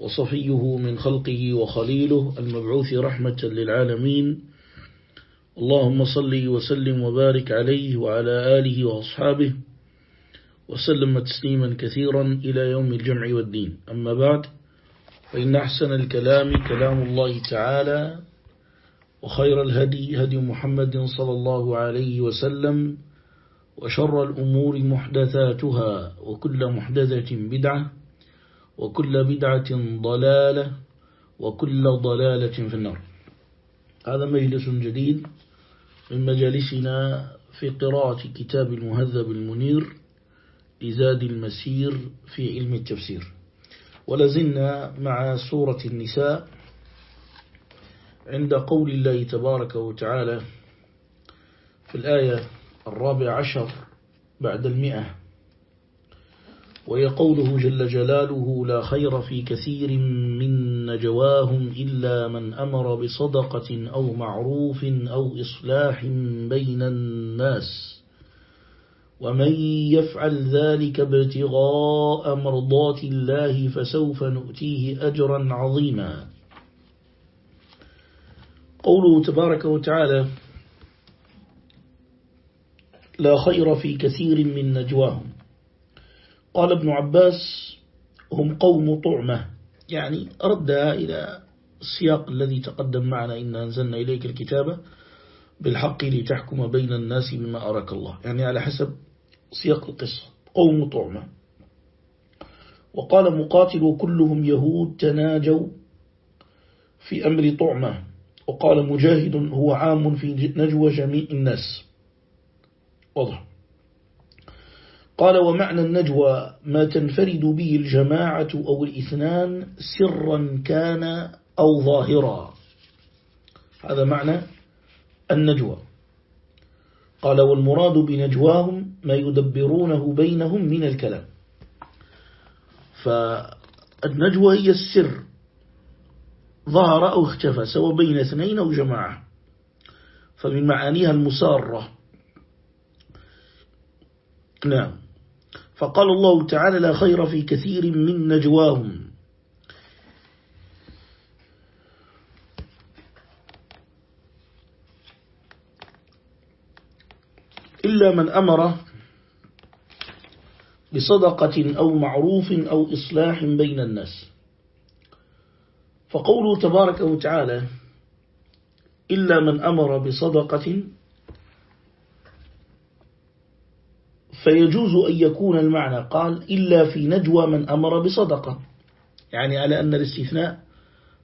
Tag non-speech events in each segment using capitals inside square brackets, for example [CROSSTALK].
وصفيه من خلقه وخليله المبعوث رحمة للعالمين. اللهم صل وسلم وبارك عليه وعلى آله وأصحابه وسلم تسليما كثيرا إلى يوم الجمع والدين. أما بعد فإن أحسن الكلام كلام الله تعالى وخير الهدي هدي محمد صلى الله عليه وسلم وشر الأمور محدثاتها وكل محدثة بدعة وكل بدعة ضلالة وكل ضلالة في النار. هذا مجلس جديد من مجالسنا في قراءة كتاب المهذب المنير لزاد المسير في علم التفسير. ولزلنا مع سورة النساء عند قول الله تبارك وتعالى في الآية الرابع عشر بعد المئة. وهي قوله جل جلاله لا خير في كثير من نجواهم إلا من أمر بصدقة أو معروف أو إصلاح بين الناس. ومن يفعل ذلك ابتغاء مرضات الله فسوف نؤتيه أجرا عظيما. قوله تبارك وتعالى لا خير في كثير من نجواهم. قال ابن عباس هم قوم طعمة. يعني ردها إلى السياق الذي تقدم معنا إن أنزلنا إليك الكتابة بالحق لتحكم بين الناس بما أراك الله. يعني على حسب سياق القصة. قوم طعمة. وقال مقاتل كلهم يهود تناجوا في أمر طعمة. وقال مجاهد هو عام في نجوى جميع الناس. واضح. قال ومعنى النجوى ما تنفرد به الجماعة أو الإثنان سرا كان أو ظاهرا. هذا معنى النجوى. قال والمراد بنجواهم ما يدبرونه بينهم من الكلام. فالنجوى هي السر ظهر أو اختفى سواء بين اثنين أو جماعة. فمن معانيها المسارة. نعم. فقال الله تعالى لا خير في كثير من نجواهم. إلا من أمر بصدقة أو معروف أو إصلاح بين الناس. فقوله تبارك وتعالى إلا من أمر بصدقة فيجوز أن يكون المعنى قال إلا في نجوى من أمر بصدقة. يعني على أن الاستثناء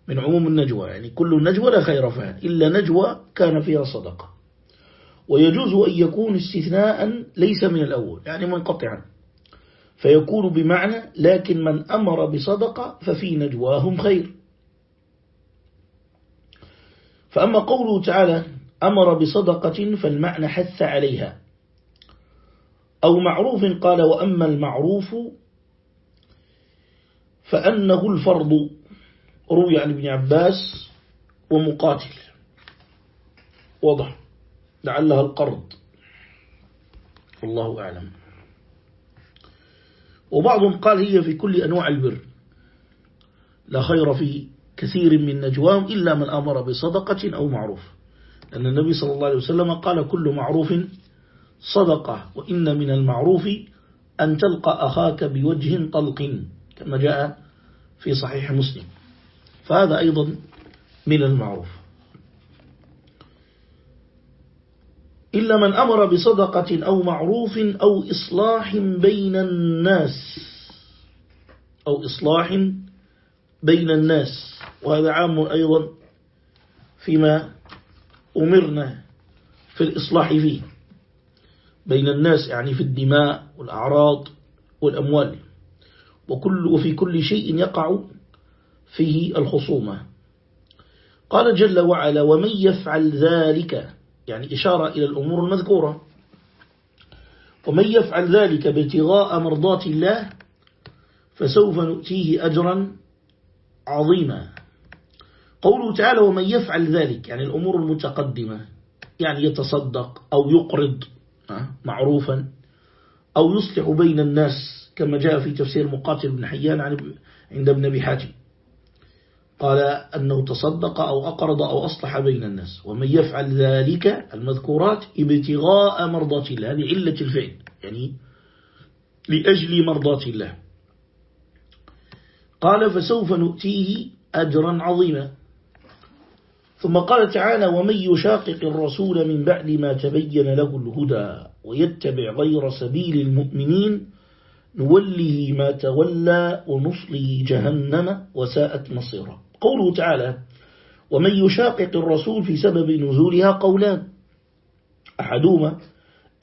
من عموم النجوى يعني كل نجوى لا خير فيها إلا نجوى كان فيها صدقة. ويجوز أن يكون استثناء ليس من الأول يعني منقطعا. فيكون بمعنى لكن من أمر بصدقة ففي نجواهم خير. فأما قوله تعالى أمر بصدقة فالمعنى حث عليها. أو معروف قال وأما المعروف فأنه الفرض روي عن ابن عباس ومقاتل. وضح لعلها القرض. والله أعلم. وبعضهم قال هي في كل أنواع البر. لا خير في كثير من نجواهم إلا من أمر بصدقة أو معروف. لأن النبي صلى الله عليه وسلم قال كل معروف صدقة وإن من المعروف أن تلقى أخاك بوجه طلق كما جاء في صحيح مسلم. فهذا أيضا من المعروف. إلا من أمر بصدقة أو معروف أو إصلاح بين الناس. أو إصلاح بين الناس. وهذا عام أيضا فيما أمرنا في الإصلاح فيه. بين الناس يعني في الدماء والأعراض والأموال. وكل وفي كل شيء يقع فيه الخصومة. قال جل وعلا ومن يفعل ذلك يعني إشارة إلى الأمور المذكورة. ومن يفعل ذلك ابتغاء مرضات الله فسوف نؤتيه أجرا عظيما. قوله تعالى ومن يفعل ذلك يعني الأمور المتقدمة. يعني يتصدق أو يقرض. معروفا أو يصلح بين الناس كما جاء في تفسير مقاتل بن حيان عند ابن أبي حاتم. قال أنه تصدق أو أقرض أو أصلح بين الناس. ومن يفعل ذلك المذكورات ابتغاء مرضات الله. هذه علة الفعل يعني لأجل مرضات الله. قال فسوف نؤتيه أجرا عظيما. ثم قال تعالى ومن يشاقق الرسول من بعد ما تبين له الهدى ويتبع غير سبيل المؤمنين نوله ما تولى ونصله جهنم وساءت مصيرا قوله تعالى ومن يشاقق الرسول في سبب نزولها قولان. أحدهما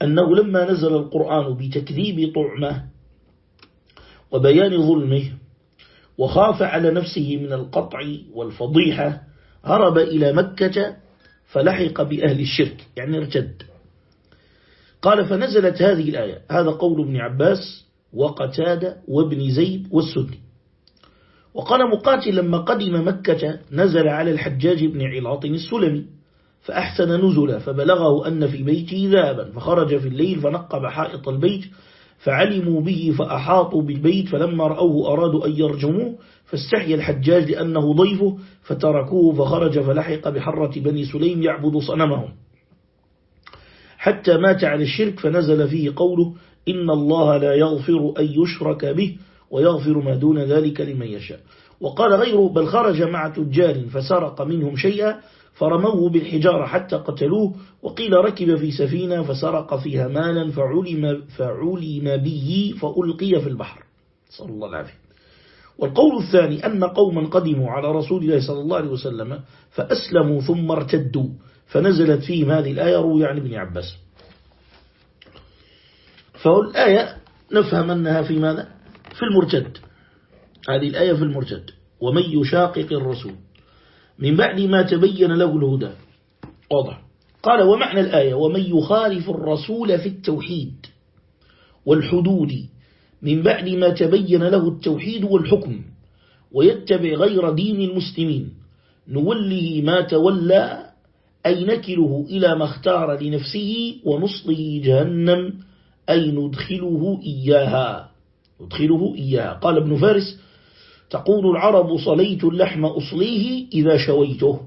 أنه لما نزل القرآن بتكذيب طعمه وبيان ظلمه وخاف على نفسه من القطع والفضيحة هرب إلى مكة فلحق بأهل الشرك يعني ارتد. قال فنزلت هذه الآية هذا قول ابن عباس وقتاد وابن زيد والسدي وقال مقاتل لما قدم مكة نزل على الحجاج بن علاط السلمي فأحسن نزلا فبلغه أن في بيته ذهبا فخرج في الليل فنقب حائط البيت فعلموا به فأحاطوا بالبيت فلما رأوه أرادوا أن يرجموه فاستحيا الحجاج لأنه ضيفه فتركوه فخرج فلحق بحرة بني سليم يعبد صنمهم. حتى مات على الشرك فنزل فيه قوله إن الله لا يغفر أن يشرك به ويغفر ما دون ذلك لمن يشاء. وقال غيره بل خرج مع تجار فسرق منهم شيئا فرموه بالحجارة حتى قتلوه وقيل ركب في سفينة فسرق فيها مالا فعلم, فعلم به فألقي في البحر. صلى الله عليه والقول الثاني أن قوما قدموا على رسول الله صلى الله عليه وسلم فأسلموا ثم ارتدوا فنزلت فيهم هذه الآية روي عن ابن عباس. فالآية نفهم أنها في ماذا؟ في المرتد. هذه الآية في المرتد. ومن يشاقق الرسول. من بعد ما تبين له الهدى. واضح. قال ومعنى الآية ومن يخالف الرسول في التوحيد والحدود من بعد ما تبين له التوحيد والحكم ويتبع غير دين المسلمين نوله ما تولى أي نكله إلى ما اختار لنفسه ونصله جهنم أي ندخله إياها. ندخله إياها. قال ابن فارس تقول العرب صليت اللحم أصليه إذا شويته.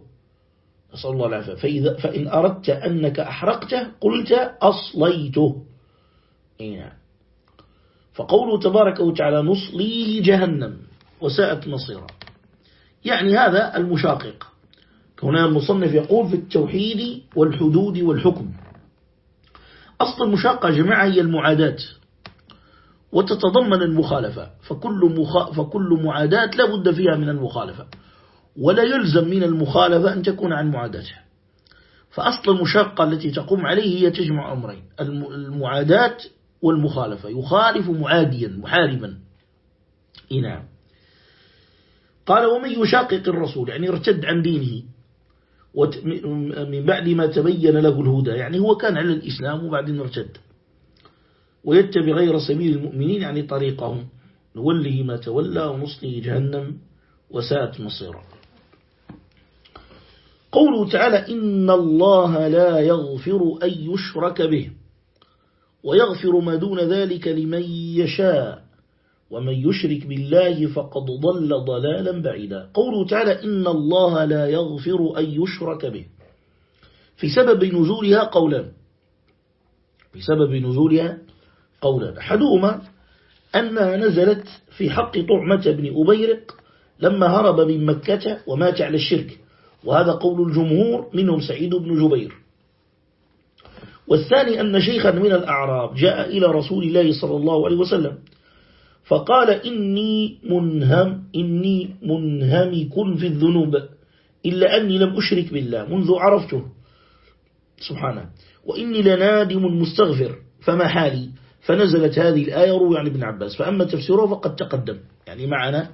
نسأل الله العافية. فإذا فإن أردت أنك أحرقته قلت أصليته. إيه. فقوله تبارك وتعالى نصليه جهنم وساءت مصيرا. يعني هذا المشاقق. هنا المصنف يقول في التوحيد والحدود والحكم. أصل المشاقة جماعة هي المعاداة وتتضمن المخالفة. فكل, مخ... فكل معاداة لا بد فيها من المخالفة. ولا يلزم من المخالفة أن تكون عن معاداته فأصل المشاقة التي تقوم عليه هي تجمع أمرين. المعاداة والمخالفة. يخالف معاديا محاربا. نعم. قال ومن يشاقق الرسول؟ يعني ارتد عن دينه. من بعد ما تبين له الهدى. يعني هو كان على الإسلام وبعدين ارتد. ويتبع غير سبيل المؤمنين يعني طريقهم. نوله ما تولى ونصله جهنم وساءت مصيرا قوله تعالى إن الله لا يغفر أن يشرك به ويغفر ما دون ذلك لمن يشاء ومن يشرك بالله فقد ضل ضلالا بعيدا. قوله تعالى إن الله لا يغفر أن يشرك به. في سبب نزولها قولا. في سبب نزولها قولا أحدهما أنها نزلت في حق طعمة بن أبيرق لما هرب من مكة ومات على الشرك. وهذا قول الجمهور منهم سعيد بن جبير. والثاني أن شيخا من الأعراب جاء إلى رسول الله صلى الله عليه وسلم فقال إني منهم إني منهمك في الذنوب إلا أني لم أشرك بالله منذ عرفته. سبحانه. وإني لنادم مستغفر فما حالي؟ فنزلت هذه الآية روي عن ابن عباس. فأما تفسيره فقد تقدم. يعني معنا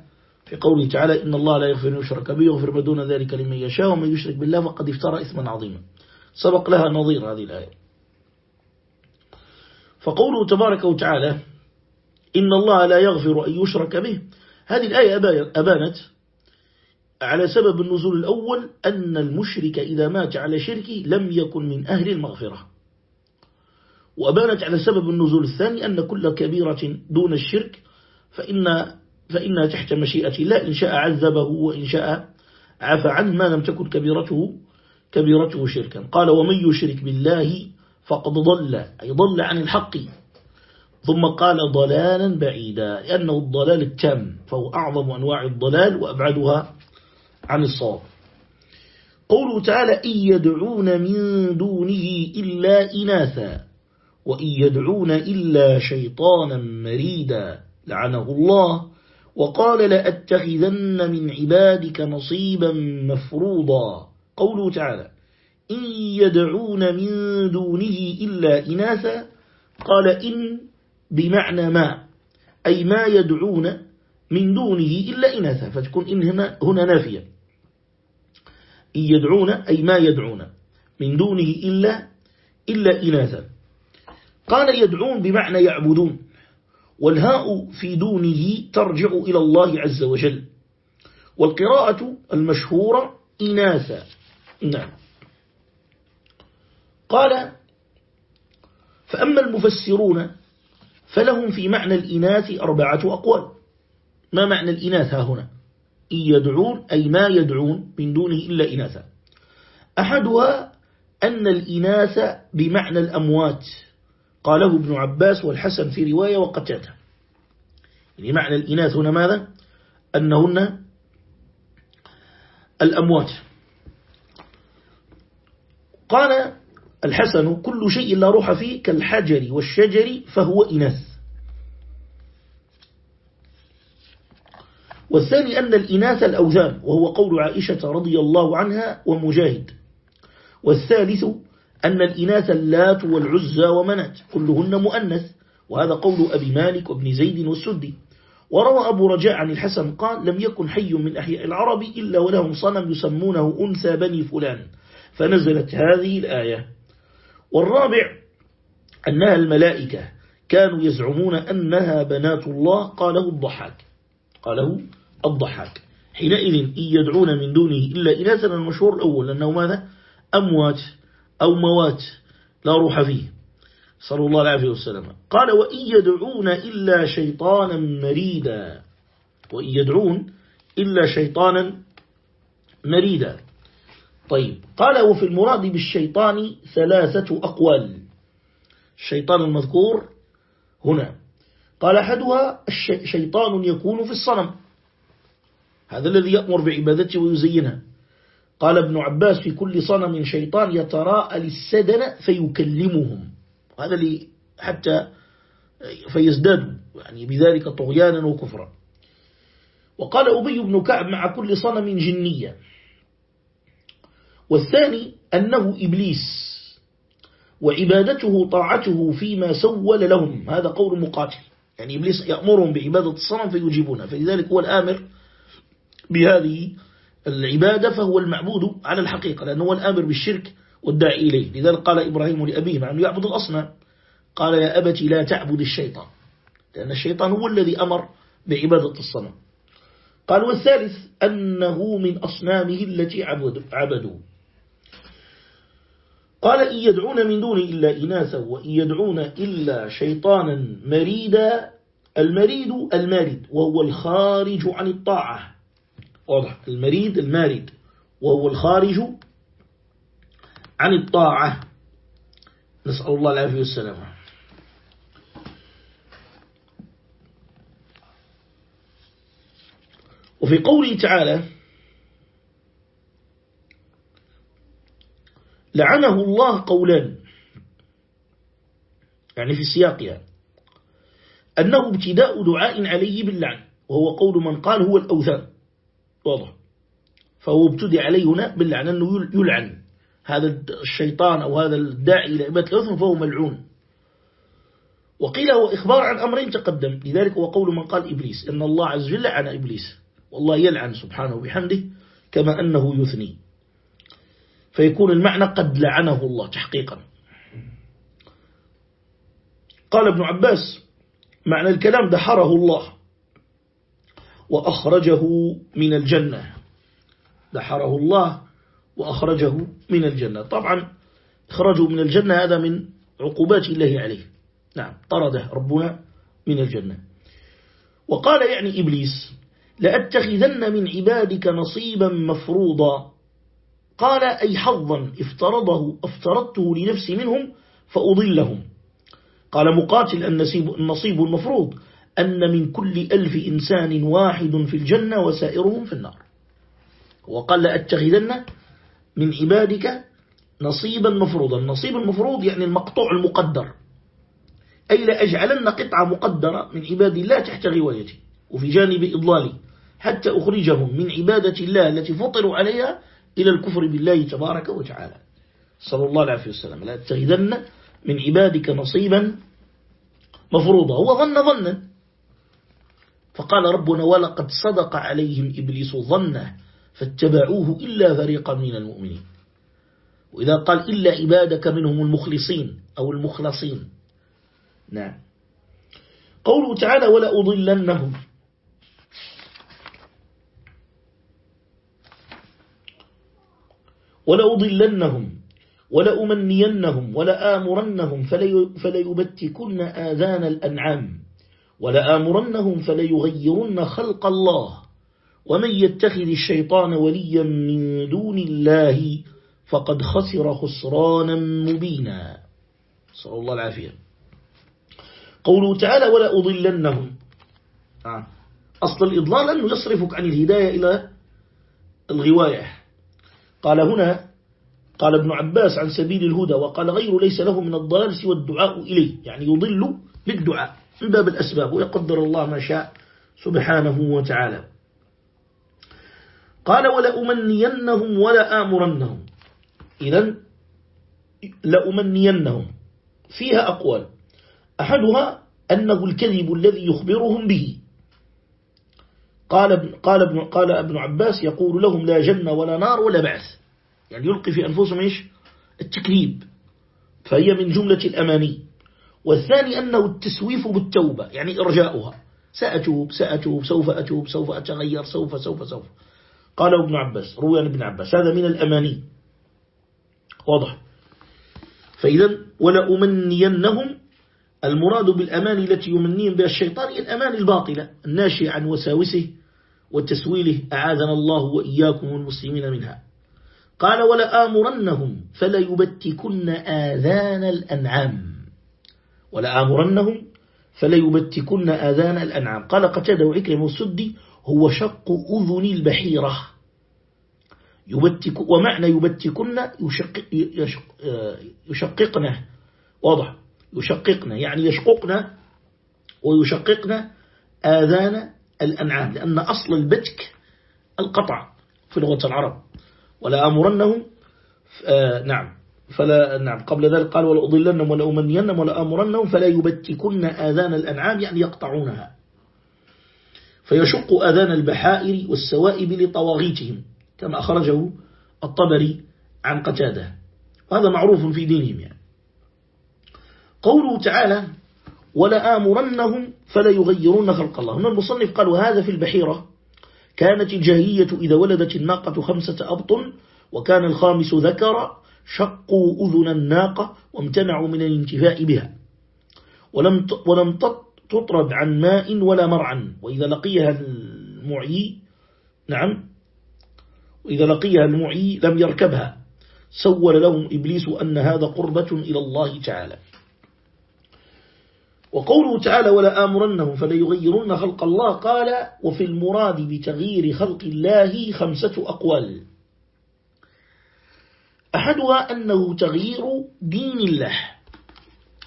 في قوله تعالى إن الله لا يغفر يشرك به ويغفر ما دون ذلك لمن يشاء ومن يشرك بالله فقد افترى إثما عظيما. سبق لها نظير هذه الآية. فقوله تبارك وتعالى إن الله لا يغفر أن يشرك به. هذه الآية أبانت على سبب النزول الأول أن المشرك إذا مات على شركه لم يكن من أهل المغفرة. وأبانت على سبب النزول الثاني أن كل كبيرة دون الشرك فإن فإنها تحت مشيئة الله إن شاء عذبه وإن شاء عفى عنه ما لم تكن كبيرته كبيرته شركا. قال ومن يشرك بالله فقد ضل. أي ضل عن الحق. ثم قال ضلالا بعيدا. لأنه الضلال التام فهو أعظم أنواع الضلال وأبعدها عن الصواب. قوله تعالى إن يدعون من دونه إلا إناثا. وإن يدعون إلا شيطانا مريدا. لعنه الله. وقال لأتخذن من عبادك نصيبا مفروضا. قوله تعالى إن يدعون من دونه إلا إناثا. قال إن بمعنى ما. أي ما يدعون من دونه إلا إناثا. فتكون إن هنا, نافية. إن يدعون أي ما يدعون من دونه إلا إلا إناثا. قال يدعون بمعنى يعبدون. والهاء في دونه ترجع إلى الله عز وجل. والقراءة المشهورة إناثا. نعم. قال فأما المفسرون فلهم في معنى الإناث أربعة أقوال. ما معنى الإناث ها هنا؟ إن يدعون أي ما يدعون من دونه إلا إناثا. أحدها أن الإناث بمعنى الأموات. قاله ابن عباس والحسن في رواية وقتاته يعني معنى الإناث هنا ماذا؟ أنهن الأموات. قال الحسن كل شيء لا روح فيه كالحجر والشجر فهو إناث. والثاني أن الإناث الأوثان وهو قول عائشة رضي الله عنها ومجاهد. والثالث أن الإناث اللات والعزى ومنات كلهن مؤنث. وهذا قول أبي مالك وابن زيد والسدي. وروى أبو رجاء عن الحسن قال لم يكن حي من أحياء العرب إلا ولهم صنم يسمونه أنثى بني فلان. فنزلت هذه الآية. والرابع أنها الملائكة كانوا يزعمون أنها بنات الله. قاله الضحاك. قاله الضحاك. حينئذ إن يدعون من دونه إلا إناثا المشهور الأول لأنه ماذا؟ أموات. أو موات لا روح فيه. صلى الله عليه وسلم. قال وإن يدعون إلا شيطانا مريدا. وإن يدعون إلا شيطانا مريدا. طيب. قال وفي المراد بالشيطان ثلاثة أقوال. الشيطان المذكور هنا. قال أحدها شيطان يكون في الصنم. هذا الذي يأمر بعبادته ويزينها. قال ابن عباس في كل صنم شيطان يتراءى للسدن فيكلمهم. هذا اللي حتى فيزدادوا يعني بذلك طغيانا وكفرا. وقال أبي بن كعب مع كل صنم جنية. والثاني أنه إبليس وعبادته طاعته فيما سول لهم. هذا قول مقاتل. يعني إبليس يأمرهم بعبادة الصنم فيجيبونها فلذلك هو الآمر بهذه العبادة فهو المعبود على الحقيقة لأنه هو الآمر بالشرك والداعي إليه. لذلك قال إبراهيم لأبيه مع أنه يعبد الأصنام قال يا أبت لا تعبد الشيطان لأن الشيطان هو الذي أمر بعبادة الصنم. قال والثالث أنه من أصنامه التي عبدوا قال إن يدعون من دون إلا إناثا وإن يدعون إلا شيطانا مريدا المريد المارد وهو الخارج عن الطاعة. واضح المريد المارد وهو الخارج عن الطاعة. نسأل الله العافية والسلامة. وفي قوله تعالى لعنه الله قولان يعني في سياقها. أنه ابتداء دعاء عليه باللعن وهو قول من قال هو الأوثان. واضح. فهو ابتدى عليه هنا باللعن أنه يلعن. هذا الشيطان أو هذا الداعي إلى عبادة الأوثان فهو ملعون. وقيل هو إخبار عن أمرين تقدم. لذلك هو قول من قال إبليس. إن الله عز وجل لعن إبليس. والله يلعن سبحانه بحمده كما أنه يثني. فيكون المعنى قد لعنه الله تحقيقا. قال ابن عباس معنى الكلام دحره الله. وأخرجه من الجنة. دحره الله وأخرجه من الجنة. طبعا إخراجه من الجنة هذا من عقوبات الله عليه. نعم طرده ربنا من الجنة. وقال يعني إبليس لأتخذن من عبادك نصيبا مفروضا. قال أي حظا افترضه افترضته لنفسي منهم فأضلهم. قال مقاتل النصيب المفروض. أن من كل ألف إنسان واحد في الجنة وسائرهم في النار. وقال لأتخذن من عبادك نصيبا مفروضا. النصيب المفروض يعني المقطوع المقدر. أي لأجعلن قطعة مقدرة من عباد الله تحت غوايتي. وفي جانب إضلالي. حتى أخرجهم من عبادة الله التي فطروا عليها إلى الكفر بالله تبارك وتعالى. صلى الله عليه وسلم. لا تتخذن من عبادك نصيبا مفروضا. هو ظن ظنا. فقال ربنا ولقد صدق عليهم إبليس ظنه فاتبعوه إلا فريقا من المؤمنين. وإذا قال إلا عبادك منهم المخلصين أو المخلصين. نعم. قوله تعالى ولا أضلنهم. ولأضلنهم ولأمنينهم ولآمرنهم فليبتكن آذان الأنعام. ولآمرنهم فليغيرن خلق الله ومن يتخذ الشيطان وليا من دون الله فقد خسر خسرانا مبينا. صلى الله العافية. قوله تعالى ولا أضلنهم. آه. أصل الإضلال أنه يصرفك عن الهداية إلى الغواية. قال هنا قال ابن عباس عن سبيل الهدى وقال غير ليس له من الضلال سوى الدعاء إليه يعني يضل بالدعاء. من باب الأسباب ويقدر الله ما شاء سبحانه وتعالى. قال ولأمنينهم ولا آمرنهم إذا لأمنينهم. فيها أقوال. أحدها أنه الكذب الذي يخبرهم به. قال ابن, قال ابن, قال ابن عباس يقول لهم لا جنة ولا نار ولا بعث. يعني يلقي في أنفسهم إيش؟ التكذيب. فهي من جملة الأماني. والثاني أنه التسويف بالتوبة يعني إرجاؤها. سأتوب سأتوب سوف أتوب سوف أتغير سوف سوف سوف. قال ابن عباس روي عن ابن عباس هذا من الأماني. واضح. فإذا ولأمنينهم المراد بالأمان التي يمنيهم بها الشيطان هي الأمان الباطلة الناشئة عن وساوسه وتسويله أعاذنا الله وإياكم والمسلمين منها. قال ولا آمرنهم فلا يبتكن آذان الأنعام. ولا آمرنهم فلا يبتكن آذان الأنعام. قال قتادة وعكرم السدي هو شق أذن البحيرة. يبتك ومعنى يبتكن يشقق يشققنا واضح. يشققنا يعني يشققنا ويشققنا آذان الأنعام لأن أصل البتك القطع في لغة العرب. ولا أمرنهم آه نعم. فلا نعم قبل ذلك قال ولا أضلنهم ولا أمنينهم ولا أمرنهم فلا يبتكن آذان الأنعام يعني يقطعونها. فيشق آذان البحائر والسوائب لطواغيتهم كما أخرجه الطبري عن قتادة. وهذا معروف في دينهم يعني. قوله تعالى ولا آمرنهم فلا يغيرون خلق الله. هنا المصنف قال وهذا في البحيرة كانت الجاهية إذا ولدت الناقة خمسة أبطن وكان الخامس ذكر شقوا أذن الناقة وامتنعوا من الانتفاء بها. ولم ولم تطرد عن ماء ولا مرعا. وإذا لقيها المعي نعم. وإذا لقيها المعي لم يركبها. سول لهم إبليس أن هذا قربة إلى الله تعالى. وقوله تعالى ولا آمرنهم فليغيرن خلق الله. قال وفي المراد بتغيير خلق الله خمسة أقوال. أحدها أنه تغيير دين الله.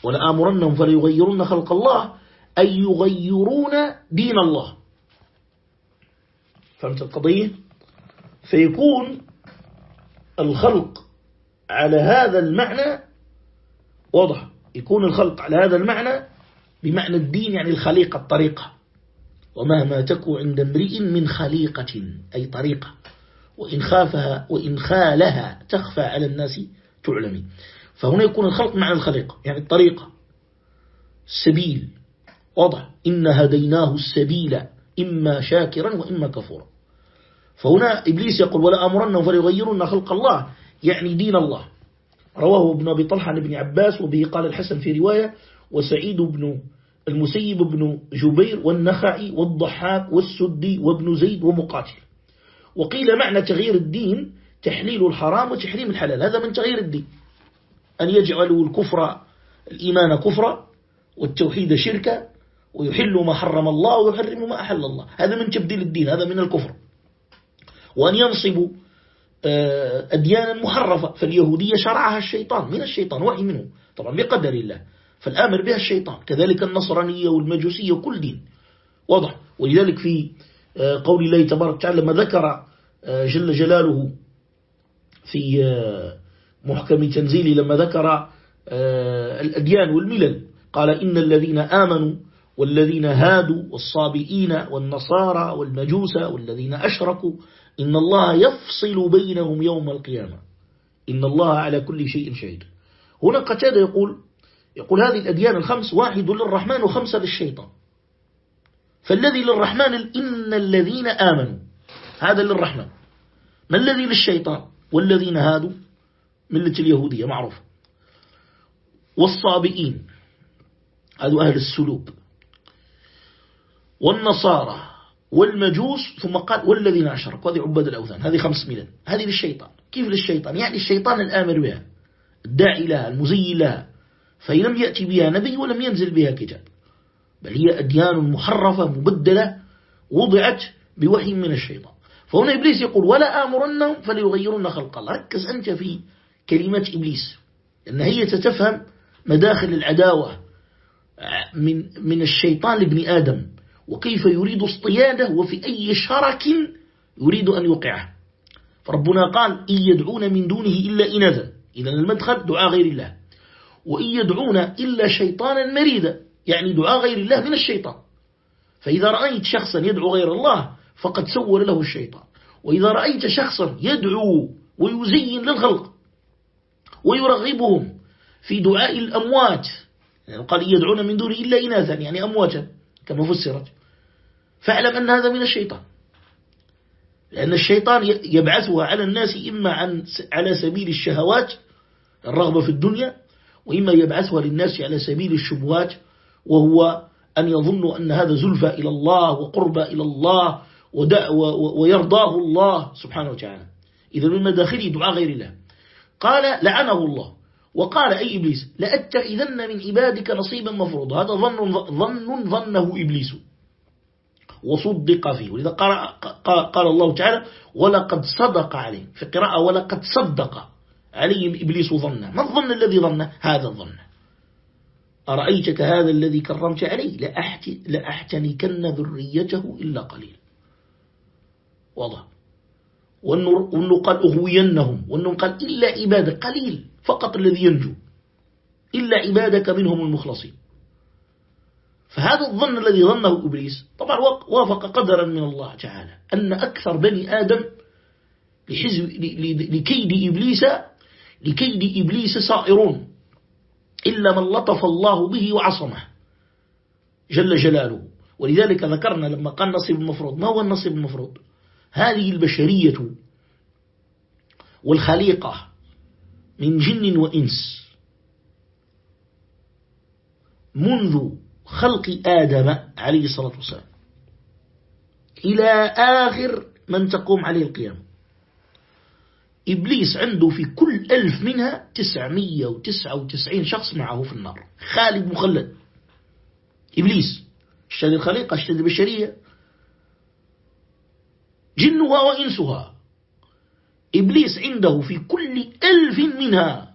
ولا آمرنهم فليغيرن خلق الله أي يغيرون دين الله. فهمت القضية؟ فيكون الخلق على هذا المعنى واضح. يكون الخلق على هذا المعنى بمعنى الدين يعني الخليقة الطريقة. ومهما تكو عند امرئ من خليقة أي طريقة. وإن خافها وإن خالها تخفى على الناس تعلمي فهنا يكون الخلق مع الخليقة يعني الطريقة. السبيل وضع. إن هديناه السبيل إما شاكرا وإما كفورا. فهنا إبليس يقول ولا أمرنهم فليغيرون خلق الله يعني دين الله. رواه ابن أبي طلحة بن عباس وبه قال الحسن في رواية وسعيد بن المسيب بن جبير والنخعي والضحاك والسدي وابن زيد ومقاتل. وقيل معنى تغيير الدين تحليل الحرام وتحريم الحلال. هذا من تغيير الدين. أن يجعلوا الكفر الإيمان كفرا والتوحيد شركا ويحل ما حرم الله ويحرم ما أحل الله. هذا من تبديل الدين هذا من الكفر. وأن ينصبوا آه، أديانا محرفة. فاليهودية شرعها الشيطان من الشيطان وحي منه. طبعا بقدر الله. فالآمر بها الشيطان. كذلك النصرانية والمجوسية وكل دين. واضح. ولذلك في آه، قول الله تبارك وتعالى لما ذكر جل جلاله في محكم تنزيلي لما ذكر الأديان والملل. قال إن الذين آمنوا والذين هادوا والصابئين والنصارى والمجوس والذين أشركوا إن الله يفصل بينهم يوم القيامة. إن الله على كل شيء شهيد. هنا قتادة يقول يقول هذه الأديان الخمس واحد للرحمن وخمسة للشيطان. فالذي للرحمن إن الذين آمنوا. هذا للرحمن ما الذي للشيطان؟ والذين هادوا ملة اليهودية معروف والصابئين هذا أهل السلوب. والنصارى والمجوس ثم قال والذين أشركوا. هذه عباد الأوثان هذه خمس ملل. هذه للشيطان. كيف للشيطان؟ يعني الشيطان الآمر بها الداعي لها المزي لها. فإن لم يأتي بها نبي ولم ينزل بها كتاب. بل هي أديان محرفة مبدلة وضعت بوحي من الشيطان. فهنا إبليس يقول ولا آمرنهم فليغيرن خلق الله. ركز أنت في كلمة إبليس لأن هي تتفهم مداخل العداوة من من الشيطان لابن آدم وكيف يريد اصطياده وفي أي شرك يريد أن يوقعه. فربنا قال إن يدعون من دونه إلا إناثا إذا المدخل دعاء غير الله. وإن يدعون إلا شيطانا مريدا يعني دعاء غير الله من الشيطان. فإذا رأيت شخصا يدعو غير الله فقد سول له الشيطان. وإذا رأيت شخصا يدعو ويزين للخلق ويرغبهم في دعاء الأموات يعني قال يدعون من دونه إلا إناثا يعني أمواتا كما فسرت فاعلم أن هذا من الشيطان. لأن الشيطان يبعثها على الناس إما عن على سبيل الشهوات الرغبة في الدنيا وإما يبعثها للناس على سبيل الشبهات وهو أن يظنوا أن هذا زلفى إلى الله وقرب إلى الله ويرضاه الله سبحانه وتعالى. إذا من مداخله دعاء غير الله. قال لعنه الله. وقال أي إبليس؟ لأتخذن من عبادك نصيبا مفروضا. هذا ظن ظن ظنه إبليس. وصدق فيه. ولذا قال الله تعالى ولقد صدق عليه في قراءة ولقد صدق عليهم إبليس ظنه. ما الظن الذي ظنه؟ هذا الظن. أرأيتك هذا الذي كرمت عليه؟ لأحتنكن ذريته إلا قليل واضح. وأنه قال أغوينهم وأنه قال إلا عبادك. قليل فقط الذي ينجو. إلا عبادك منهم المخلصين. فهذا الظن الذي ظنه إبليس طبعا وافق قدرا من الله تعالى أن أكثر بني آدم لحزب لكيد إبليس لكيد إبليس صائرون. إلا من لطف الله به وعصمه. جل جلاله. ولذلك ذكرنا لما قال نصيب المفروض. ما هو النصيب المفروض؟ هذه البشرية والخليقة من جن وإنس. منذ خلق آدم عليه الصلاة والسلام إلى آخر من تقوم عليه القيامة. إبليس عنده في كل ألف منها تسعمية وتسعة وتسعين شخص معه في النار. خالد مخلد. إبليس. اشتد الخليقة اشتد البشرية. جنها وإنسها. إبليس عنده في كل ألف منها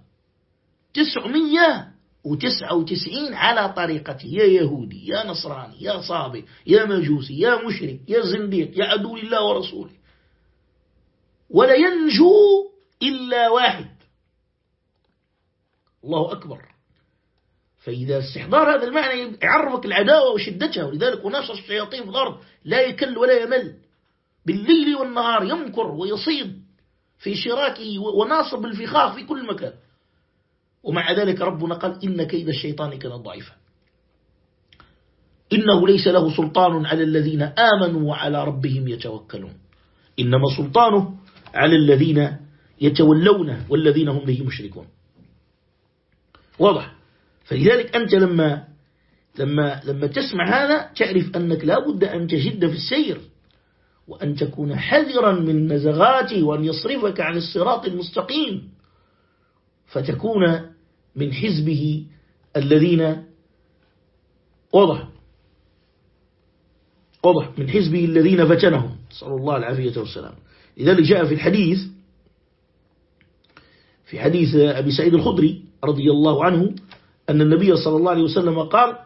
تسعمية وتسعة وتسعين على طريقته. يا يهودي يا نصراني يا صابي يا مجوسي يا مشرك يا زنديق يا عدو الله ورسوله. ولا ينجو إلا واحد. الله أكبر. فإذا استحضار هذا المعنى يعرفك العداوة وشدتها ولذلك ونشر الشياطين في الأرض لا يكل ولا يمل. بالليل والنهار يمكر ويصيد في شراكه وناصب الفخاخ في كل مكان. ومع ذلك ربنا قال إن كيد الشيطان كان ضعيفا. إنه ليس له سلطان على الذين آمنوا وعلى ربهم يتوكلون. إنما سلطانه على الذين يتولونه والذين هم به مشركون. واضح؟ فلذلك أنت لما لما لما تسمع هذا تعرف أنك لا بد أن تجد في السير. وأن تكون حذرا من نزغاته وأن يصرفك عن الصراط المستقيم. فتكون من حزبه الذين واضح واضح من حزبه الذين فتنهم. صلى الله العافية والسلام. لذلك جاء في الحديث في حديث أبي سعيد الخدري رضي الله عنه أن النبي صلى الله عليه وسلم قال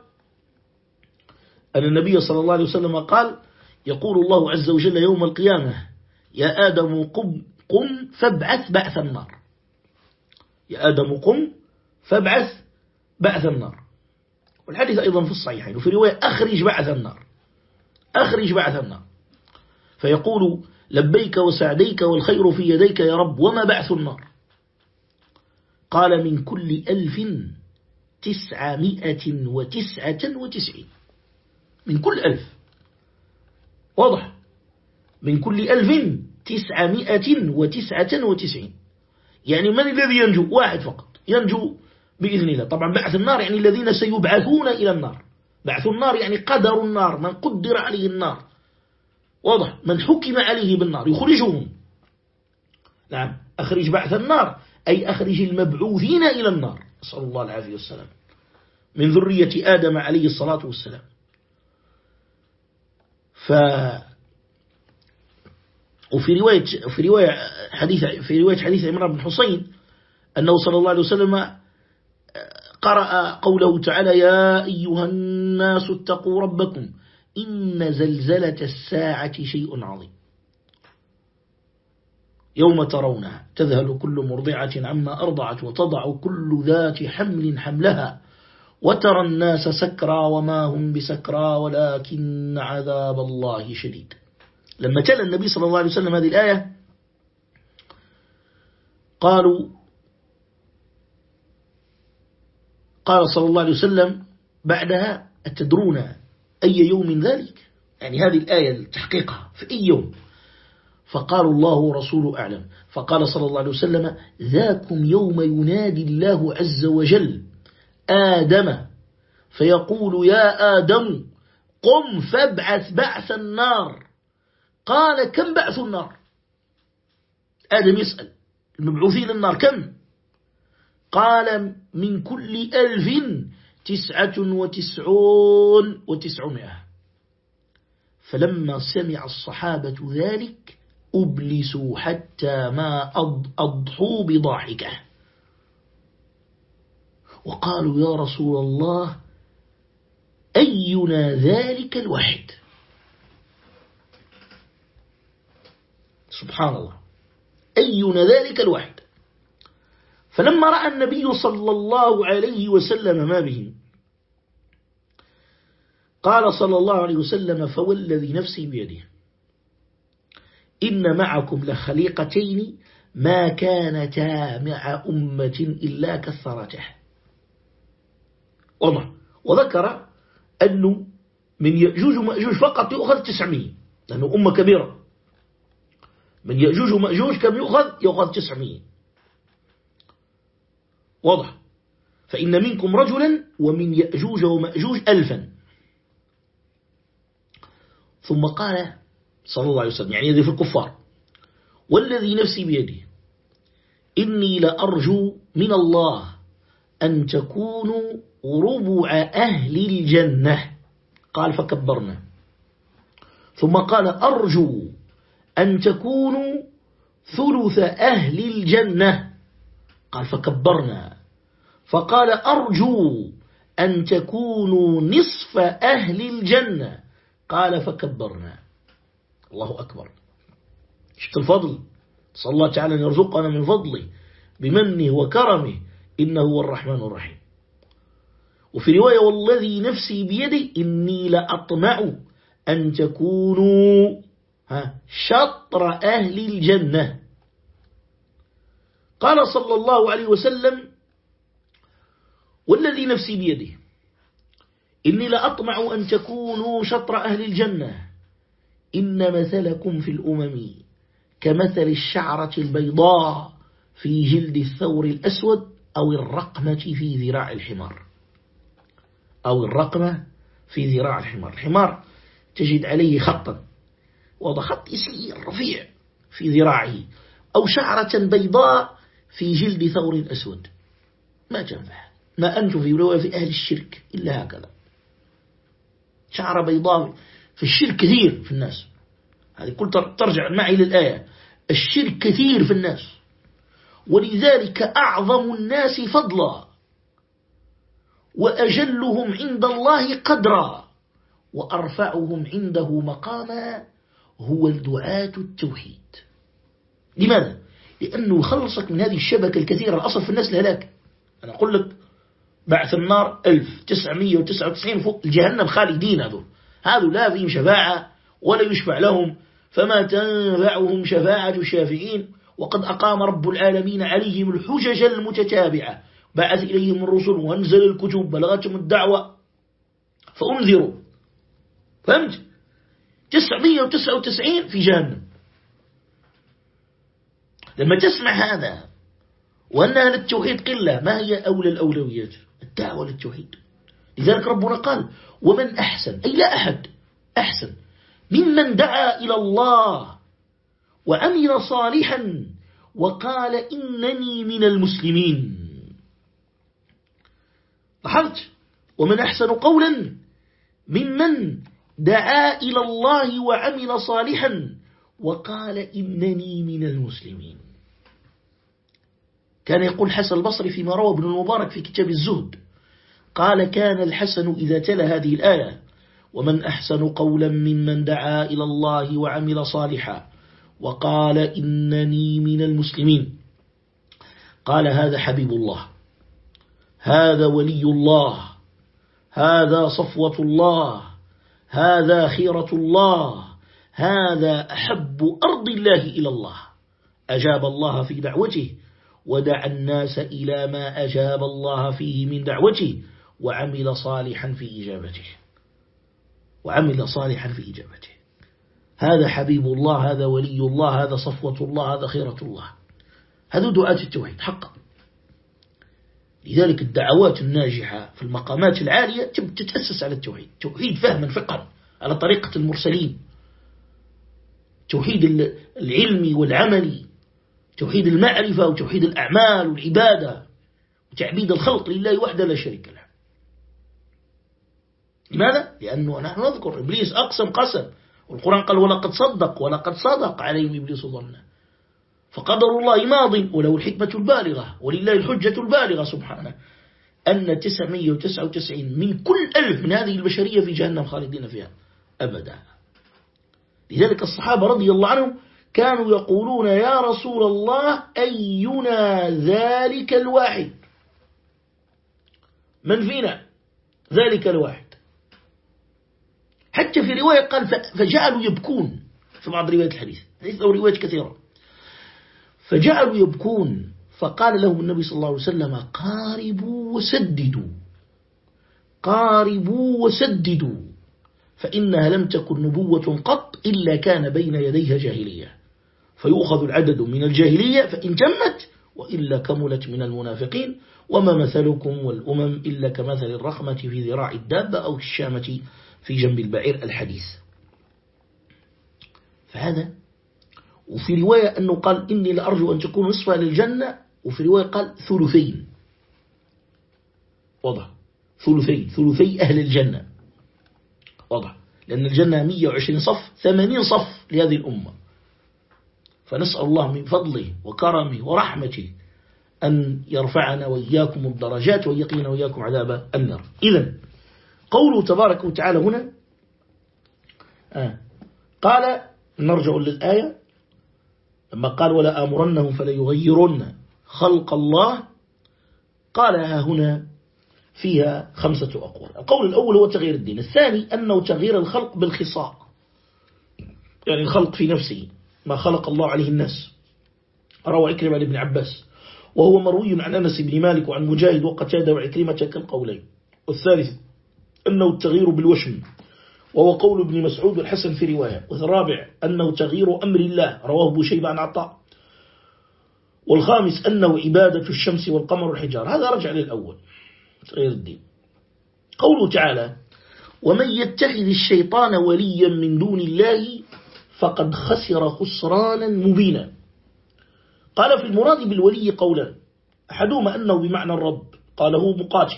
أن النبي صلى الله عليه وسلم قال يقول الله عز وجل يوم القيامة يا آدم قم, قم فابعث بعث النار. يا آدم قم فابعث بعث النار. والحديث أيضا في الصحيحين وفي رواية أخرج بعث النار. أخرج بعث النار. فيقول لبيك وسعديك والخير في يديك يا رب وما بعث النار؟ قال من كل ألف تسعمائة وتسعة وتسعين. من كل ألف. واضح. من كل ألف تسعمائة وتسعة وتسعين. يعني من الذي ينجو؟ واحد فقط. ينجو بإذن الله. طبعا بعث النار يعني الذين سيبعثون إلى النار. بعث النار يعني قدر النار من قدر عليه النار. واضح. من حكم عليه بالنار يخرجهم. نعم. أخرج بعث النار أي أخرج المبعوثين إلى النار. أسأل الله العافية والسلام. من ذرية آدم عليه الصلاة والسلام. ف وفي رواية في رواية حديث في رواية حديث عمران بن حسين أنه صلى الله عليه وسلم قرأ قوله تعالى يا أيها الناس اتقوا ربكم إن زلزلة الساعة شيء عظيم. يوم ترونها تذهل كل مرضعة عما أرضعت وتضع كل ذات حمل حملها. وترى الناس سكرى وما هم بسكرى ولكن عذاب الله شديد. لما تلا النبي صلى الله عليه وسلم هذه الآية قالوا قال صلى الله عليه وسلم بعدها أتدرون أي يوم ذلك؟ يعني هذه الآية تحقيقها في أي يوم؟ فقالوا الله ورسوله أعلم. فقال صلى الله عليه وسلم ذاكم يوم ينادي الله عز وجل. آدم. فيقول يا آدم قم فابعث بعث النار. قال كم بعث النار؟ آدم يسأل المبعوثين النار كم؟ قال من كل ألف تسعة وتسعون وتسعمائة. فلما سمع الصحابة ذلك أبلسوا حتى ما أضحوا بضاحكة. وقالوا يا رسول الله أينا ذلك الوحد سبحان الله. أينا ذلك الوحد فلما رأى النبي صلى الله عليه وسلم ما به قال صلى الله عليه وسلم فوالذي نفسي بيده. إن معكم لخليقتين ما كانتا مع أمة إلا كثرته. وضع وذكر أنه من يأجوج ومأجوج فقط يؤخذ تسعمية لأنه أمة كبيرة. من يأجوج ومأجوج كم يؤخذ؟ يؤخذ تسعمية. واضح. فإن منكم رجلا ومن يأجوج ومأجوج ألفا. ثم قال صلى الله عليه وسلم يعني هذه في الكفار والذي نفسي بيده إني لأرجو من الله أن تكونوا ربع أهل الجنة. قال فكبرنا. ثم قال أرجو أن تكونوا ثلث أهل الجنة. قال فكبرنا. فقال أرجو أن تكونوا نصف أهل الجنة. قال فكبرنا. الله أكبر. شفت الفضل. صلى الله تعالى أن يرزقنا من فضله بمنه وكرمه. إنه هو الرحمن الرحيم. وفي رواية والذي نفسي بيدي إني لأطمع أن تكونوا شطر أهل الجنة. قال صلى الله عليه وسلم والذي نفسي بيده إني لأطمع أن تكونوا شطر أهل الجنة. إن مثلكم في الأمم كمثل الشعرة البيضاء في جلد الثور الأسود أو الرقمة في ذراع الحمار. أو الرقمة في ذراع الحمار. الحمار تجد عليه خطا وضع خط يسير رفيع في ذراعه أو شعرة بيضاء في جلد ثور أسود. ما تنفع ما أنت في رواية في أهل الشرك إلا هكذا. شعر بيضاء في الشرك كثير في الناس. هذه قلت ترجع معي للآية. الشرك كثير في الناس. ولذلك أعظم الناس فضلا. وأجلهم عند الله قدرا وأرفعهم عنده مقاما هو الدعاة التوحيد. لماذا؟ لأنه يخلصك من هذه الشبكة الكثيرة الأصل في الناس الهلاك. أنا أقول لك بعث النار 1999 فوق الجهنم خالدين هذول. هذول لا فيهم شفاعة ولا يشفع لهم فما تنفعهم شفاعة الشافعين. وقد أقام رب العالمين عليهم الحجج المتتابعة. بعث إليهم الرسل وأنزل الكتب بلغتهم الدعوة فأنذروا. فهمت؟ 999 في جهنم. لما تسمع هذا وأنها للتوحيد قلة ما هي أولى الأولويات؟ الدعوة للتوحيد. لذلك ربنا قال ومن أحسن أي لا أحد أحسن. ممن دعا إلى الله وعمل صالحا وقال إنني من المسلمين. لاحظت؟ ومن أحسن قولا ممن دعا إلى الله وعمل صالحا وقال إنني من المسلمين. كان يقول حسن البصري فيما روى ابن المبارك في كتاب الزهد قال كان الحسن إذا تلا هذه الآية ومن أحسن قولا ممن دعا إلى الله وعمل صالحا وقال إنني من المسلمين. قال هذا حبيب الله. هذا ولي الله هذا صفوة الله هذا خيرة الله هذا أحب أرض الله إلى الله. أجاب الله في دعوته ودعا الناس إلى ما أجاب الله فيه من دعوته وعمل صالحا في إجابته. وعمل صالحا في إجابته. هذا حبيب الله هذا ولي الله هذا صفوة الله هذا خيرة الله. هذا دعاة التوحيد حقا. لذلك الدعوات الناجحة في المقامات العالية تتأسس على التوحيد. توحيد فهما فقها على طريقة المرسلين. توحيد العلمي والعملي توحيد المعرفة وتوحيد الأعمال والعبادة. وتعبيد الخلق لله وحده لا شريك له. لماذا؟ لأنه نحن نذكر إبليس أقسم قسم. والقرآن قال ولقد صدق ولقد صدق عليهم إبليس ظنه. فقدر الله ماض وله الحكمة البالغة ولله الحجة البالغة سبحانه. أن 999 من كل ألف من هذه البشرية في جهنم خالدين فيها أبدا. لذلك الصحابة رضي الله عنهم كانوا يقولون يا رسول الله أينا ذلك الواحد؟ من فينا ذلك الواحد؟ حتى في رواية قال فجعلوا يبكون في بعض روايات الحديث. حديث أو روايات كثيرة. فجعلوا يبكون. فقال لهم النبي صلى الله عليه وسلم قاربوا وسددوا قاربوا وسددوا فإنها لم تكن نبوة قط إلا كان بين يديها جاهلية. فيؤخذ العدد من الجاهلية فإن جمت وإلا كملت من المنافقين. وما مثلكم والأمم إلا كمثل الرخمة في ذراع الدابة أو الشامة في جنب البعير. الحديث. فهذا وفي رواية أنه قال إني لأرجو أن تكون نصفها للجنة وفي رواية قال ثلثين. واضح. ثلثين ثلثي أهل الجنة. واضح. لأن الجنة 120 صف 80 صف لهذه الأمة. فنسأل الله من فضله وكرمه ورحمته أن يرفعنا وإياكم الدرجات ويقينا وإياكم عذاب النار. إذن قوله تبارك وتعالى هنا آه قال نرجع للآية لما قال ولا آمرنهم فليغيرن خلق الله قال هنا فيها خمسة أقوال. القول الأول هو تغيير الدين الثاني أنه تغيير الخلق بالخصاء. يعني الخلق في نفسه ما خلق الله عليه الناس. روى عكرمة لابن عباس وهو مروي عن أنس بن مالك وعن مجاهد وقتادة وعكرمة كالقولين. والثالث أنه التغيير بالوشم. وهو قول ابن مسعود والحسن في رواية والرابع أنه تغيير أمر الله رواه أبو شيبة عن عطاء. والخامس أنه عبادة الشمس والقمر والحجار هذا رجع للأول تغيير الدين. قوله تعالى ومن يتخذ الشيطان وليا من دون الله فقد خسر خسرانا مبينا. قال في المراد بالولي قولا أحدهما أنه بمعنى الرب قاله مقاتل.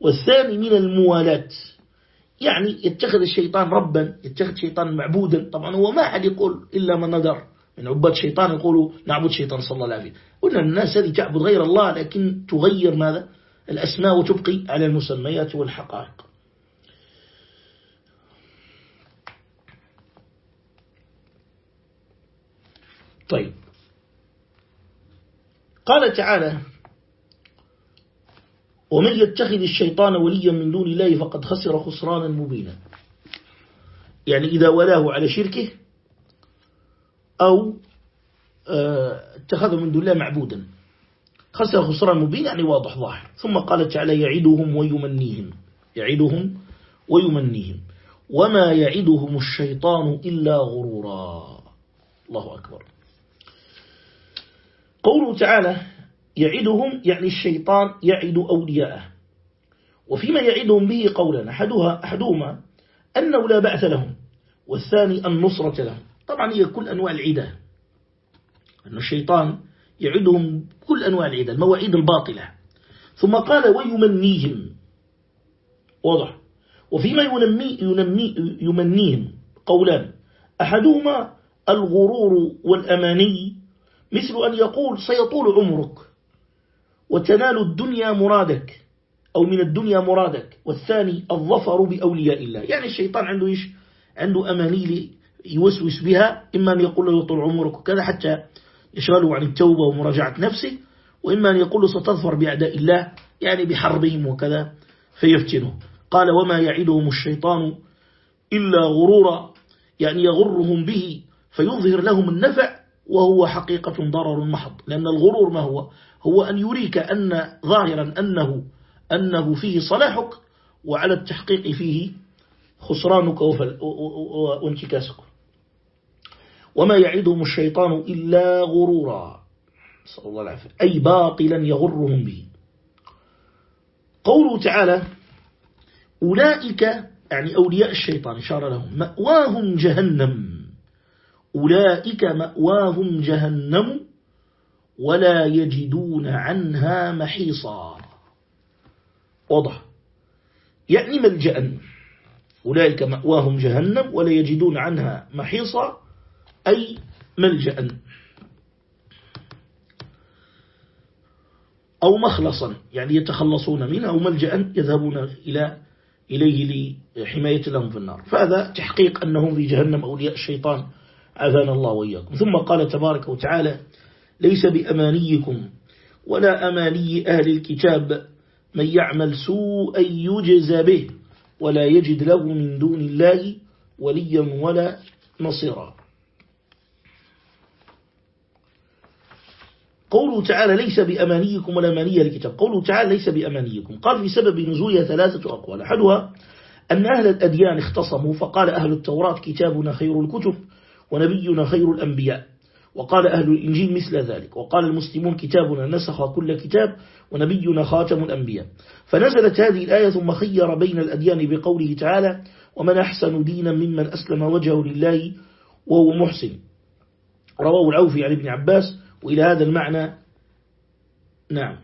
والثاني من الموالاة يعني يتخذ الشيطان ربا يتخذ الشيطان معبودا. طبعا هو ما أحد يقول إلا من ندر من عباد الشيطان يقولوا نعبد الشيطان صلى الله عليه قلنا الناس هذه تعبد غير الله لكن تغير ماذا؟ الأسماء وتبقي على المسميات والحقائق. طيب. قال تعالى ومن يتخذ الشيطان وليا من دون الله فقد خسر خسرانا مبينا. يعني إذا ولاه على شركه أو آه، اتخذه من دون الله معبودا. خسر خسران مبين يعني واضح ظاهر. ثم قال تعالى يعدهم ويمنيهم. يعدهم ويمنيهم. وما يعدهم الشيطان إلا غرورا. الله أكبر. قوله تعالى يعدهم يعني الشيطان يعد أولياءه. وفيما يعدهم به قولا أحدها أحدهما أنه لا بأس لهم والثاني النصرة لهم. طبعا هي كل أنواع العدة. أن الشيطان يعدهم كل أنواع العدة المواعيد الباطلة. ثم قال ويمنيهم. واضح. وفيما ينمي ينمي يمنيهم. قولان أحدهما الغرور والأماني مثل أن يقول سيطول عمرك. وتنال الدنيا مرادك أو من الدنيا مرادك والثاني الظفر بأولياء الله. يعني الشيطان عنده إيش؟ عنده أماني يوسوس بها إما أن يقول له يطول عمرك وكذا حتى يشغله عن التوبة ومراجعة نفسه وإما أن يقول له ستظفر بأعداء الله يعني بحربهم وكذا فيفتنه. قال وما يعدهم الشيطان إلا غرورا. يعني يغرهم به فيظهر لهم النفع وهو حقيقة ضرر محض. لأن الغرور ما هو؟ هو أن يريك أن ظاهرا أنه, أنه فيه صلاحك وعلى التحقيق فيه خسرانك وانتكاسك. وما يعدهم الشيطان إلا غرورا. الله أي باطلا يغرهم به. قوله تعالى أولئك يعني أولياء الشيطان إشارة لهم. مأواهم جهنم. أولئك مأواهم جهنم ولا يجدون عنها محيصا. واضح. يعني ملجأ أولئك مأواهم جهنم ولا يجدون عنها محيصا أي ملجأ أو مخلصا يعني يتخلصون منه أو ملجأ يذهبون إلى إليه لحماية لهم في النار. فهذا تحقيق أنهم في جهنم أولياء الشيطان. عافانا الله وإياكم. ثم قال تبارك وتعالى ليس بأمانيكم ولا أماني أهل الكتاب من يعمل سوءا يجز به ولا يجد له من دون الله وليا ولا نصيرا. قوله تعالى ليس بأمانيكم ولا أماني الكتاب. قوله تعالى ليس بأمانيكم. قال في سبب نزولها ثلاثة أقوال. أحدها أن أهل الأديان اختصموا فقال أهل التوراة كتابنا خير الكتب. ونبينا خير الأنبياء. وقال أهل الإنجيل مثل ذلك. وقال المسلمون كتابنا نسخ كل كتاب ونبينا خاتم الأنبياء. فنزلت هذه الآية ثم خير بين الأديان بقوله تعالى ومن أحسن دينا ممن أسلم وجهه لله وهو محسن. رواه العوفي عن ابن عباس. وإلى هذا المعنى نعم.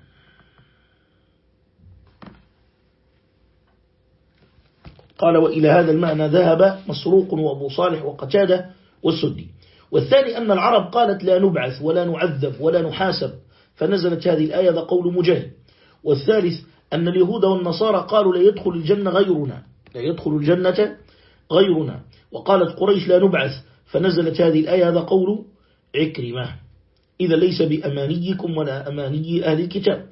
قال وإلى هذا المعنى ذهب مسروق وأبو صالح وقتادة والسدي والثاني أن العرب قالت لا نبعث ولا نعذب ولا نحاسب فنزلت هذه الآية ذا قول مجاهد. والثالث أن اليهود والنصارى قالوا لا يدخل الجنة غيرنا لا يدخل الجنة غيرنا. وقالت قريش لا نبعث فنزلت هذه الآية هذا قول عكرمة. إذا ليس بأمانيكم ولا أماني أهل الكتاب.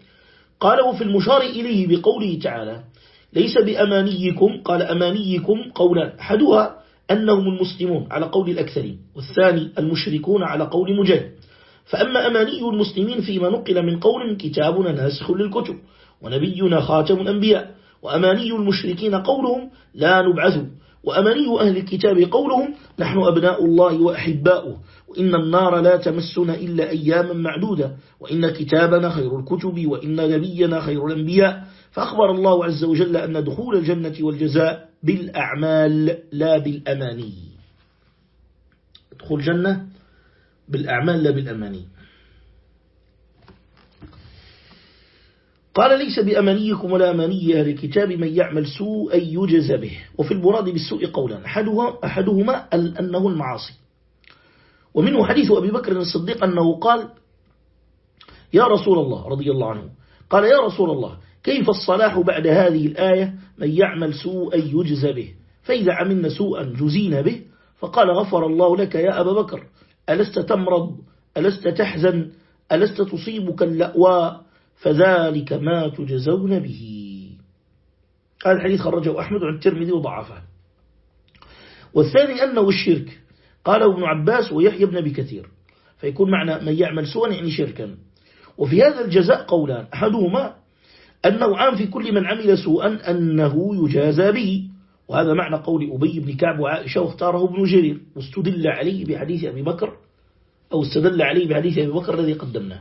قال وفي المشار إليه بقوله تعالى ليس بأمانيكم قال أمانيكم قولا أحدها أنهم المسلمون على قول الأكثرين والثاني المشركون على قول مجاهد. فأما أماني المسلمين فيما نقل من قول كتابنا ناسخ للكتب ونبينا خاتم الأنبياء وأماني المشركين قولهم لا نبعث وأماني أهل الكتاب قولهم نحن أبناء الله وأحباؤه وإن النار لا تمسنا إلا أياما معدودة وإن كتابنا خير الكتب وإن نبينا خير الأنبياء فأخبر الله عز وجل أن دخول الجنة والجزاء بالأعمال لا بالأماني. دخول الجنة بالأعمال لا بالأماني. قال ليس بأمانيكم ولا أماني أهل الكتاب من يعمل سوء يجز به. وفي المراد بالسوء قولا أحدهما أنه المعاصي. ومنه حديث أبي بكر الصديق أنه قال يا رسول الله رضي الله عنه قال يا رسول الله كيف الصلاح بعد هذه الآية من يعمل سوء يجز به؟ فإذا عملنا سوءا جزينا به فقال غفر الله لك يا أبا بكر ألست تمرض؟ ألست تحزن؟ ألست تصيبك اللأواء فذلك ما تجزون به. هذا الحديث خرجه أحمد عن الترمذي وضعفه. والثاني أنه الشرك. قاله ابن عباس ويحيى بن بكثير فيكون معنى من يعمل سوءا يعني شركا. وفي هذا الجزاء قولان أحدهما عام في كل من عمل سوءا أنه يجازى به. وهذا معنى قول أبي بن كعب وعائشة واختاره ابن جرير. واستدل عليه بحديث أبي بكر أو استدل عليه بحديث أبي بكر الذي قدمناه.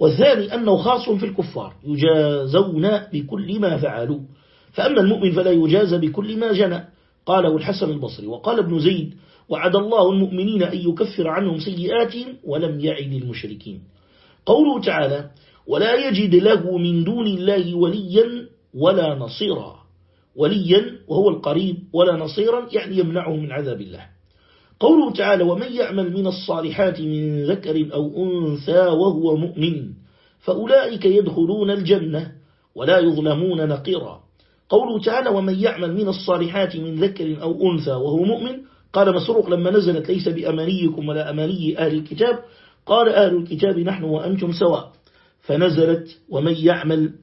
والثاني أنه خاص في الكفار يجازون بكل ما فعلوا. فأما المؤمن فلا يجاز بكل ما جنى قاله الحسن البصري. وقال ابن زيد وعد الله المؤمنين أن يكفر عنهم سيئاتهم ولم يعد المشركين. قوله تعالى ولا يجد له من دون الله وليا ولا نصيرا. وليا وهو القريب ولا نصيرا يعني يمنعه من عذاب الله. قوله تعالى ومن يعمل من الصالحات من ذكر أو أنثى وهو مؤمن فأولئك يدخلون الجنة ولا يظلمون نقيرا. قوله تعالى ومن يعمل من الصالحات من ذكر أو أنثى وهو مؤمن. قال مسروق لما نزلت ليس بأمانيكم ولا أماني أهل الكتاب. قال أهل الكتاب نحن وأنتم سواء. فنزلت ومن يعمل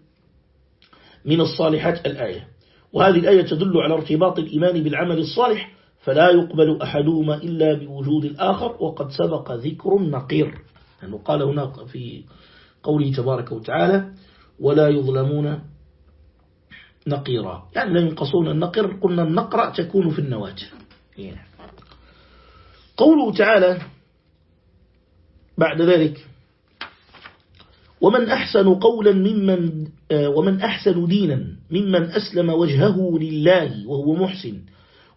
من الصالحات الآية. وهذه الآية تدل على ارتباط الإيمان بالعمل الصالح فلا يقبل أحدهما إلا بوجود الآخر وقد سبق ذكر النقير لأنه قال هناك في قوله تبارك وتعالى ولا يظلمون نقيرا. يعني لا ينقصون النقر قلنا النقرة تكون في النواة قوله تعالى بعد ذلك ومن أحسن قولا ممن ومن أحسن دينا ممن أسلم وجهه لله وهو محسن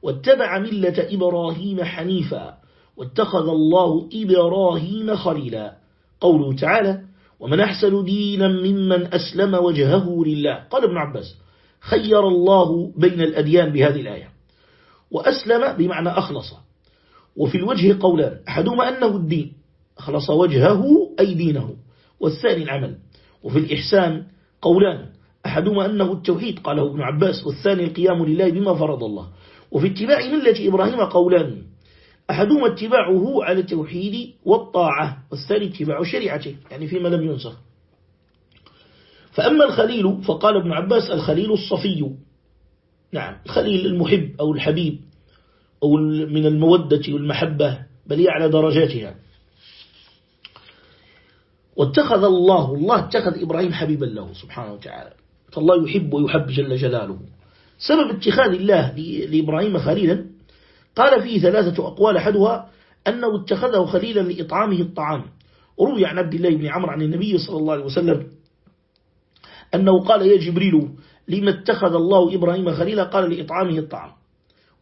واتبع ملة إبراهيم حنيفا واتخذ الله إبراهيم خليلا. قوله تعالى ومن أحسن دينا ممن أسلم وجهه لله. قال ابن عباس خير الله بين الأديان بهذه الآية. وأسلم بمعنى أخلص. وفي الوجه قولان أحدهما أنه الدين. أخلص وجهه أي دينه. والثاني العمل. وفي الإحسان قولان أحدهما أنه التوحيد قاله ابن عباس والثاني القيام لله بما فرض الله. وفي اتباع ملة إبراهيم قولان أحدهما اتباعه على التوحيد والطاعة والثاني اتباع شريعته يعني فيما لم ينسخ. فأما الخليل فقال ابن عباس الخليل الصفي. نعم الخليل المحب أو الحبيب أو من المودة والمحبة بل على درجاتها. واتخذ الله الله اتخذ إبراهيم حبيبا له سبحانه وتعالى. فالله يحب ويحب جل جلاله. سبب اتخاذ الله لإبراهيم خليلا قال فيه ثلاثة أقوال. أحدها أنه اتخذه خليلا لإطعامه الطعام. وروي عن عبد الله بن عمرو عن النبي صلى الله عليه وسلم أنه قال يا جبريل لما اتخذ الله إبراهيم خليلا؟ قال لإطعامه الطعام.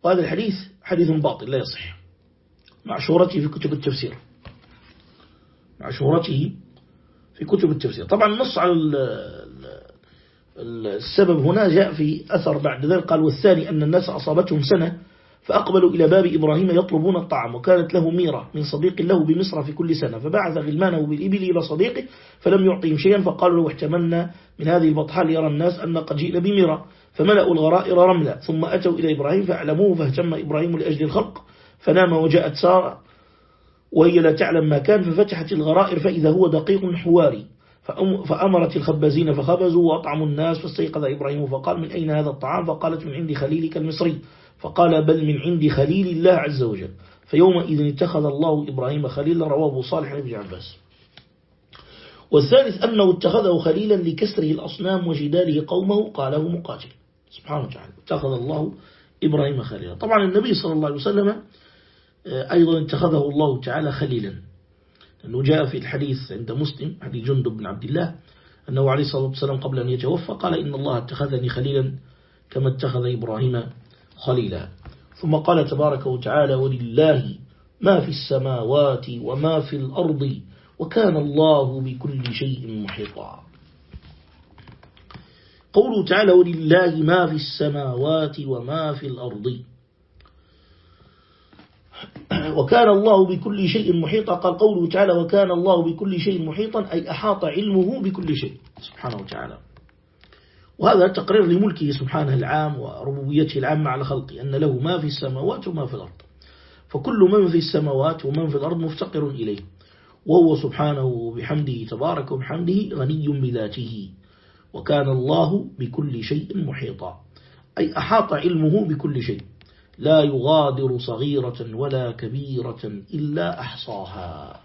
وهذا الحديث حديث باطل لا يصح. مع شهرته في كتب التفسير. مع شهرته في كتب التفسير. طبعا النص على السبب هنا جاء في أثر بعد ذلك. قال والثاني أن الناس أصابتهم سنة فأقبلوا إلى باب إبراهيم يطلبون الطعام وكانت له ميرة من صديق له بمصر في كل سنة. فبعث غلمانه بالإبل إلى صديقه فلم يعطيهم شيئا فقالوا له احتملنا من هذه البطحاء ليرى الناس أن قد جئنا بميرة. فملأوا الغرائر رملا ثم أتوا إلى إبراهيم فأعلموه فاهتم إبراهيم لأجل الخلق. فنام وجاءت سارة وهي لا تعلم ما كان ففتحت الغرائر فإذا هو دقيق حواري. فأمرت الخبازين فخبزوا وأطعموا الناس فاستيقظ إبراهيم فقال من أين هذا الطعام؟ فقالت من عند خليلك المصري. فقال بل من عند خليل الله عز وجل. فيومئذ اتخذ الله إبراهيم خليلا رواه صالح بن عباس. والثالث أنه اتخذه خليلا لكسره الأصنام وجداله قومه قاله مقاتل. سبحانه وتعالى اتخذ الله إبراهيم خليلا. طبعا النبي صلى الله عليه وسلم أيضا اتخذه الله تعالى خليلا. أنه جاء في الحديث عند مسلم حديث جندب بن عبد الله أنه عليه الصلاة والسلام قبل أن يتوفى قال إن الله اتخذني خليلا كما اتخذ إبراهيم خليلا. ثم قال تبارك وتعالى ولله ما في السماوات وما في الأرض وكان الله بكل شيء محيطا قوله تعالى ولله ما في السماوات وما في الأرض [COUGHS] وكان الله بكل شيء محيطا. قال قوله تعالى وكان الله بكل شيء محيطا أي أحاط علمه بكل شيء. سبحانه وتعالى. وهذا تقرير لملكه سبحانه العام وربوبيته العامة على خلقه أن له ما في السماوات وما في الأرض. فكل من في السماوات ومن في الأرض مفتقر إليه. وهو سبحانه بحمده تبارك وبحمده غني بذاته. وكان الله بكل شيء محيطا. أي أحاط علمه بكل شيء. لا يغادر صغيرة ولا كبيرة إلا أحصاها.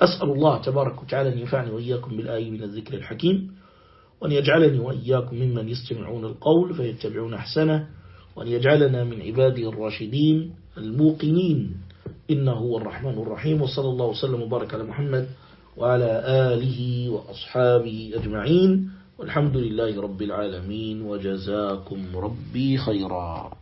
أسأل الله تبارك وتعالى أن ينفعني وإياكم بالآي من الذكر الحكيم وأن يجعلني وإياكم ممن يستمعون القول فيتبعون أحسنه وأن يجعلنا من عباده الراشدين الموقنين. إنه هو الرحمن الرحيم وصلى الله وسلم وبارك على محمد وعلى آله وأصحابه أجمعين. والحمد لله رب العالمين وجزاكم ربي خيرا.